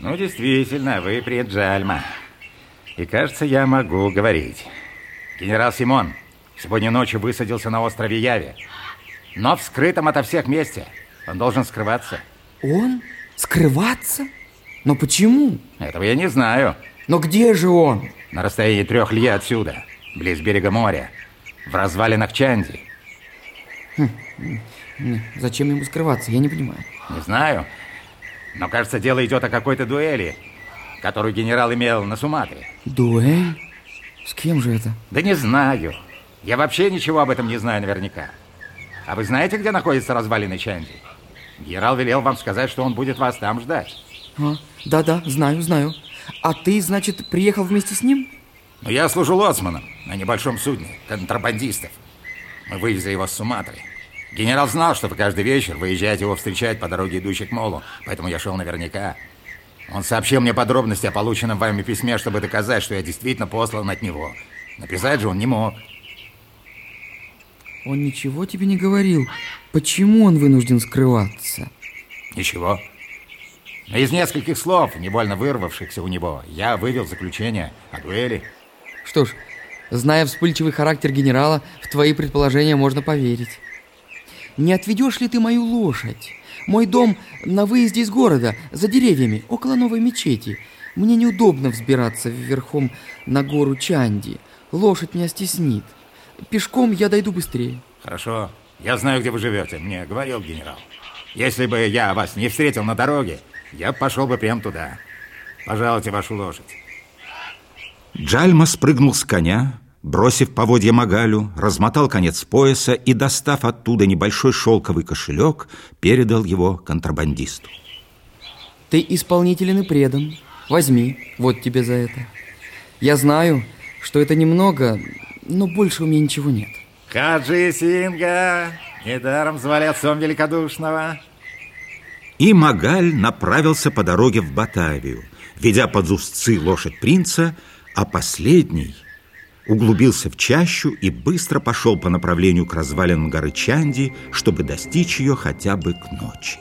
Ну, действительно, вы Джальма. И кажется, я могу говорить. Генерал Симон сегодня ночью высадился на острове Яве. Но в скрытом ото всех месте. Он должен скрываться. Он? Скрываться? Но почему? Этого я не знаю. Но где же он? На расстоянии трех ли отсюда, близ берега моря, в развалинах Чанди. Хм. Зачем ему скрываться, я не понимаю. Не знаю. Но, кажется, дело идет о какой-то дуэли, которую генерал имел на Суматре. Дуэль? С кем же это? Да не знаю. Я вообще ничего об этом не знаю наверняка. А вы знаете, где находится развалины Чанди? Генерал велел вам сказать, что он будет вас там ждать. А, да-да, знаю, знаю. А ты, значит, приехал вместе с ним? Ну, я служу лоцманом на небольшом судне, контрабандистов. Мы вывезли его с Суматры. Генерал знал, что вы каждый вечер выезжаете его встречать по дороге, идущей к молу, поэтому я шел наверняка. Он сообщил мне подробности о полученном вами письме, чтобы доказать, что я действительно послан от него. Написать же он не мог. Он ничего тебе не говорил. Почему он вынужден скрываться? Ничего. Из нескольких слов, невольно вырвавшихся у него, я вывел заключение о дуэли. Что ж, зная вспыльчивый характер генерала, в твои предположения можно поверить. Не отведешь ли ты мою лошадь? Мой дом на выезде из города, за деревьями, около новой мечети. Мне неудобно взбираться верхом на гору Чанди. Лошадь меня стеснит. Пешком я дойду быстрее. Хорошо. Я знаю, где вы живете. Мне говорил генерал. Если бы я вас не встретил на дороге, я пошел бы прямо туда. Пожалуйте вашу лошадь. Джальма спрыгнул с коня, Бросив поводья Магалю, размотал конец пояса и, достав оттуда небольшой шелковый кошелек, передал его контрабандисту. Ты исполнителен и предан. Возьми, вот тебе за это. Я знаю, что это немного, но больше у меня ничего нет. Хаджи Синга, недаром звали отцом великодушного. И Магаль направился по дороге в Батавию, ведя под узцы лошадь принца, а последний – углубился в чащу и быстро пошел по направлению к развалинам горы Чанди, чтобы достичь ее хотя бы к ночи.